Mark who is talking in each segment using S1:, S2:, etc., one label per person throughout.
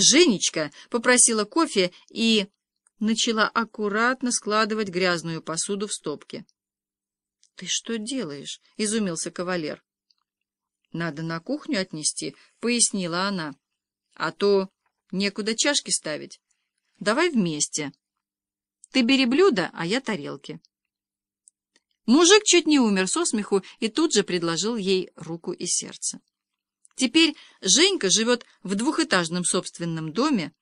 S1: Женечка попросила кофе и начала аккуратно складывать грязную посуду в стопки. — Ты что делаешь? — изумился кавалер. — Надо на кухню отнести, — пояснила она. — А то некуда чашки ставить. Давай вместе. Ты бери блюдо, а я тарелки. Мужик чуть не умер со смеху и тут же предложил ей руку и сердце. Теперь Женька живет в двухэтажном собственном доме,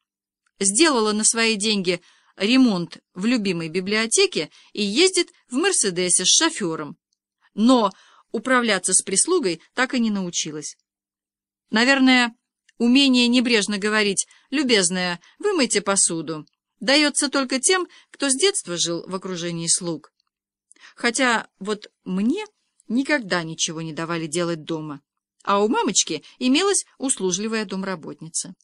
S1: сделала на свои деньги ремонт в любимой библиотеке и ездит в «Мерседесе» с шофером. Но управляться с прислугой так и не научилась. Наверное, умение небрежно говорить «любезная, вымойте посуду» дается только тем, кто с детства жил в окружении слуг. Хотя вот мне никогда ничего не давали делать дома а у мамочки имелась услужливая домработница.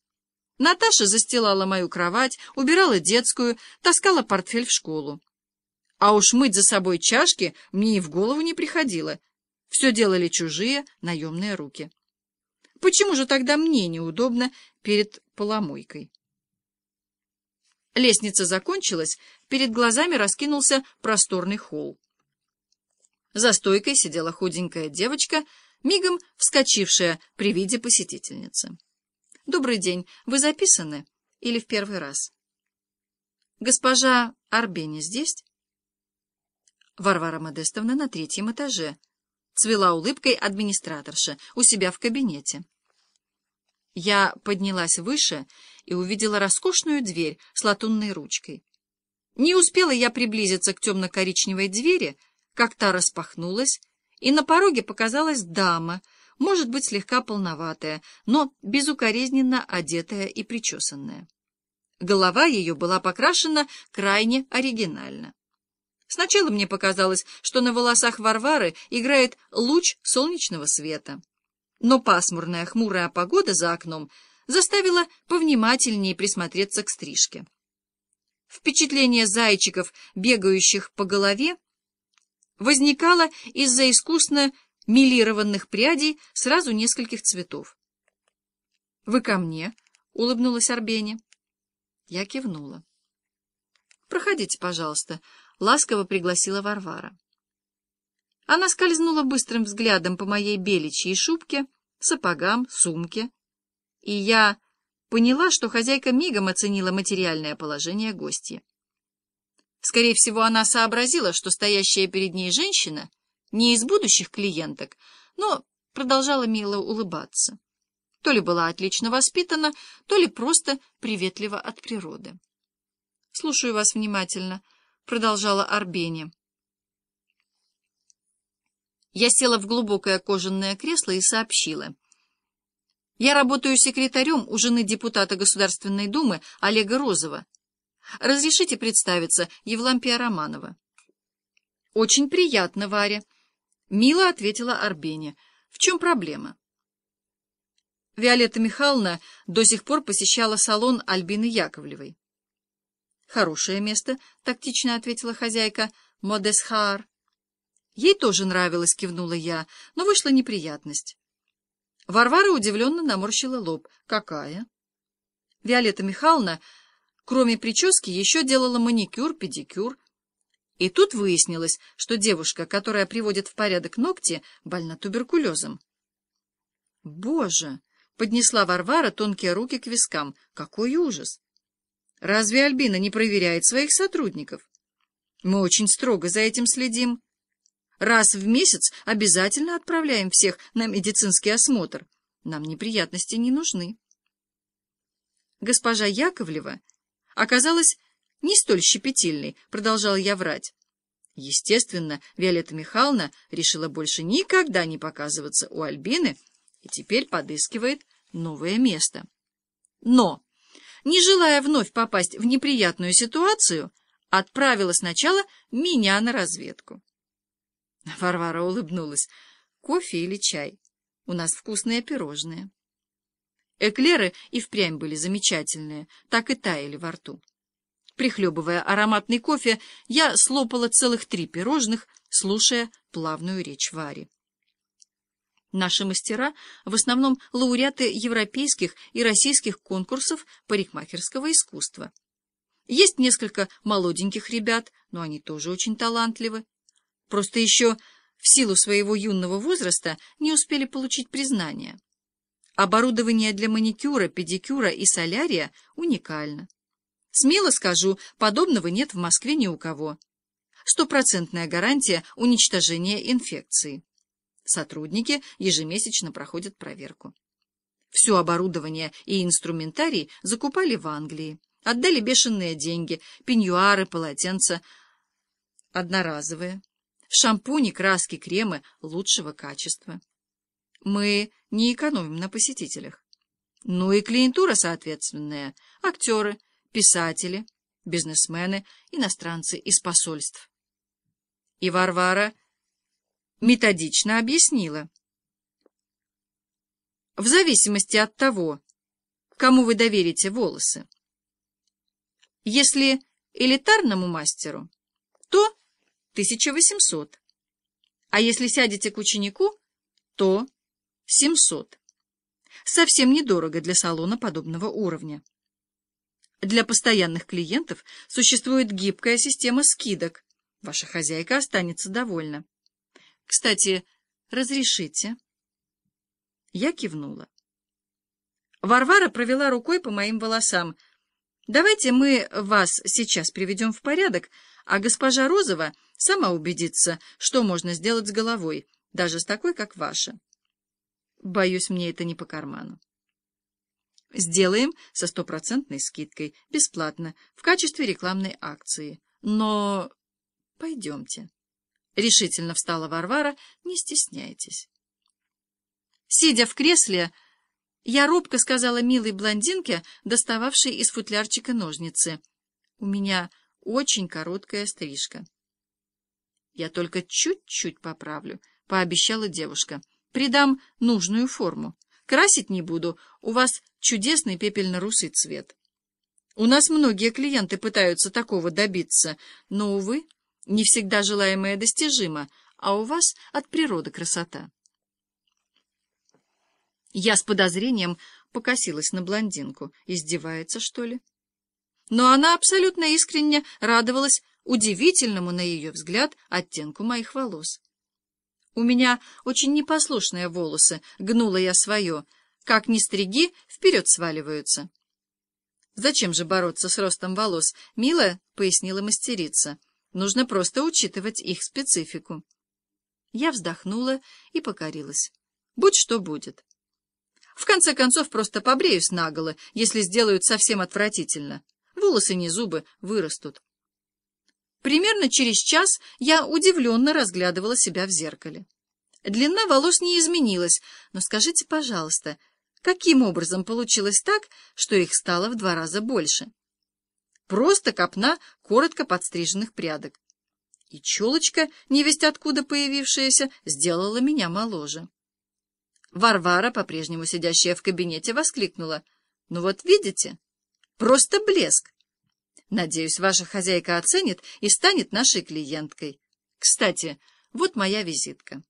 S1: Наташа застилала мою кровать, убирала детскую, таскала портфель в школу. А уж мыть за собой чашки мне и в голову не приходило. Все делали чужие наемные руки. Почему же тогда мне неудобно перед поломойкой? Лестница закончилась, перед глазами раскинулся просторный холл. За стойкой сидела худенькая девочка мигом вскочившая при виде посетительницы. «Добрый день. Вы записаны? Или в первый раз?» «Госпожа Арбени здесь?» Варвара Модестовна на третьем этаже. Цвела улыбкой администраторша у себя в кабинете. Я поднялась выше и увидела роскошную дверь с латунной ручкой. Не успела я приблизиться к темно-коричневой двери, как та распахнулась, и на пороге показалась дама, может быть, слегка полноватая, но безукоризненно одетая и причесанная. Голова ее была покрашена крайне оригинально. Сначала мне показалось, что на волосах Варвары играет луч солнечного света. Но пасмурная хмурая погода за окном заставила повнимательнее присмотреться к стрижке. Впечатление зайчиков, бегающих по голове, возникала из-за искусно милированных прядей сразу нескольких цветов. — Вы ко мне? — улыбнулась Арбене. Я кивнула. — Проходите, пожалуйста, — ласково пригласила Варвара. Она скользнула быстрым взглядом по моей беличьей шубке, сапогам, сумке, и я поняла, что хозяйка мигом оценила материальное положение гостья. Скорее всего, она сообразила, что стоящая перед ней женщина не из будущих клиенток, но продолжала мило улыбаться. То ли была отлично воспитана, то ли просто приветлива от природы. — Слушаю вас внимательно, — продолжала Арбени. Я села в глубокое кожаное кресло и сообщила. Я работаю секретарем у жены депутата Государственной Думы Олега Розова. Разрешите представиться, Евлампия Романова. — Очень приятно, Варя. Мило ответила Арбене. — В чем проблема? Виолетта Михайловна до сих пор посещала салон Альбины Яковлевой. — Хорошее место, — тактично ответила хозяйка Модесхаар. Ей тоже нравилось, кивнула я, но вышла неприятность. Варвара удивленно наморщила лоб. — Какая? Виолетта Михайловна Кроме прически еще делала маникюр, педикюр. И тут выяснилось, что девушка, которая приводит в порядок ногти, больна туберкулезом. «Боже!» — поднесла Варвара тонкие руки к вискам. «Какой ужас! Разве Альбина не проверяет своих сотрудников? Мы очень строго за этим следим. Раз в месяц обязательно отправляем всех на медицинский осмотр. Нам неприятности не нужны». Госпожа Яковлева оказалась не столь щепетильной, продолжал я врать. Естественно, Виолетта Михайловна решила больше никогда не показываться у Альбины и теперь подыскивает новое место. Но, не желая вновь попасть в неприятную ситуацию, отправила сначала меня на разведку. Варвара улыбнулась. Кофе или чай? У нас вкусные пирожные. Эклеры и впрямь были замечательные, так и таяли во рту. Прихлебывая ароматный кофе, я слопала целых три пирожных, слушая плавную речь Вари. Наши мастера в основном лауреаты европейских и российских конкурсов парикмахерского искусства. Есть несколько молоденьких ребят, но они тоже очень талантливы. Просто еще в силу своего юного возраста не успели получить признание. Оборудование для маникюра, педикюра и солярия уникально. Смело скажу, подобного нет в Москве ни у кого. Стопроцентная гарантия уничтожения инфекции. Сотрудники ежемесячно проходят проверку. Все оборудование и инструментарий закупали в Англии. Отдали бешеные деньги, пеньюары, полотенца, одноразовые, шампуни, краски, кремы лучшего качества. Мы не экономим на посетителях. Ну и клиентура соответственная. Актеры, писатели, бизнесмены, иностранцы из посольств. И Варвара методично объяснила. В зависимости от того, кому вы доверите волосы. Если элитарному мастеру, то 1800, а если сядете к ученику, то 700. Совсем недорого для салона подобного уровня. Для постоянных клиентов существует гибкая система скидок. Ваша хозяйка останется довольна. Кстати, разрешите?» Я кивнула. Варвара провела рукой по моим волосам. «Давайте мы вас сейчас приведем в порядок, а госпожа Розова сама убедится, что можно сделать с головой, даже с такой, как ваша. Боюсь, мне это не по карману. Сделаем со стопроцентной скидкой, бесплатно, в качестве рекламной акции. Но пойдемте». — решительно встала Варвара, — не стесняйтесь. Сидя в кресле, я робко сказала милой блондинке, достававшей из футлярчика ножницы. У меня очень короткая стрижка. Я только чуть-чуть поправлю, — пообещала девушка. Придам нужную форму. Красить не буду, у вас чудесный пепельно-русый цвет. У нас многие клиенты пытаются такого добиться, но, увы, не всегда желаемое достижимо, а у вас от природы красота. Я с подозрением покосилась на блондинку. Издевается, что ли? Но она абсолютно искренне радовалась удивительному, на ее взгляд, оттенку моих волос. У меня очень непослушные волосы, гнула я свое. Как ни стриги, вперед сваливаются. Зачем же бороться с ростом волос? Мило, пояснила мастерица. Нужно просто учитывать их специфику. Я вздохнула и покорилась. Будь что будет. В конце концов, просто побреюсь наголо, если сделают совсем отвратительно. Волосы не зубы вырастут. Примерно через час я удивленно разглядывала себя в зеркале. Длина волос не изменилась, но скажите, пожалуйста, каким образом получилось так, что их стало в два раза больше? Просто копна коротко подстриженных прядок. И челочка, невесть откуда появившаяся, сделала меня моложе. Варвара, по-прежнему сидящая в кабинете, воскликнула. «Ну вот видите? Просто блеск! Надеюсь, ваша хозяйка оценит и станет нашей клиенткой. Кстати, вот моя визитка».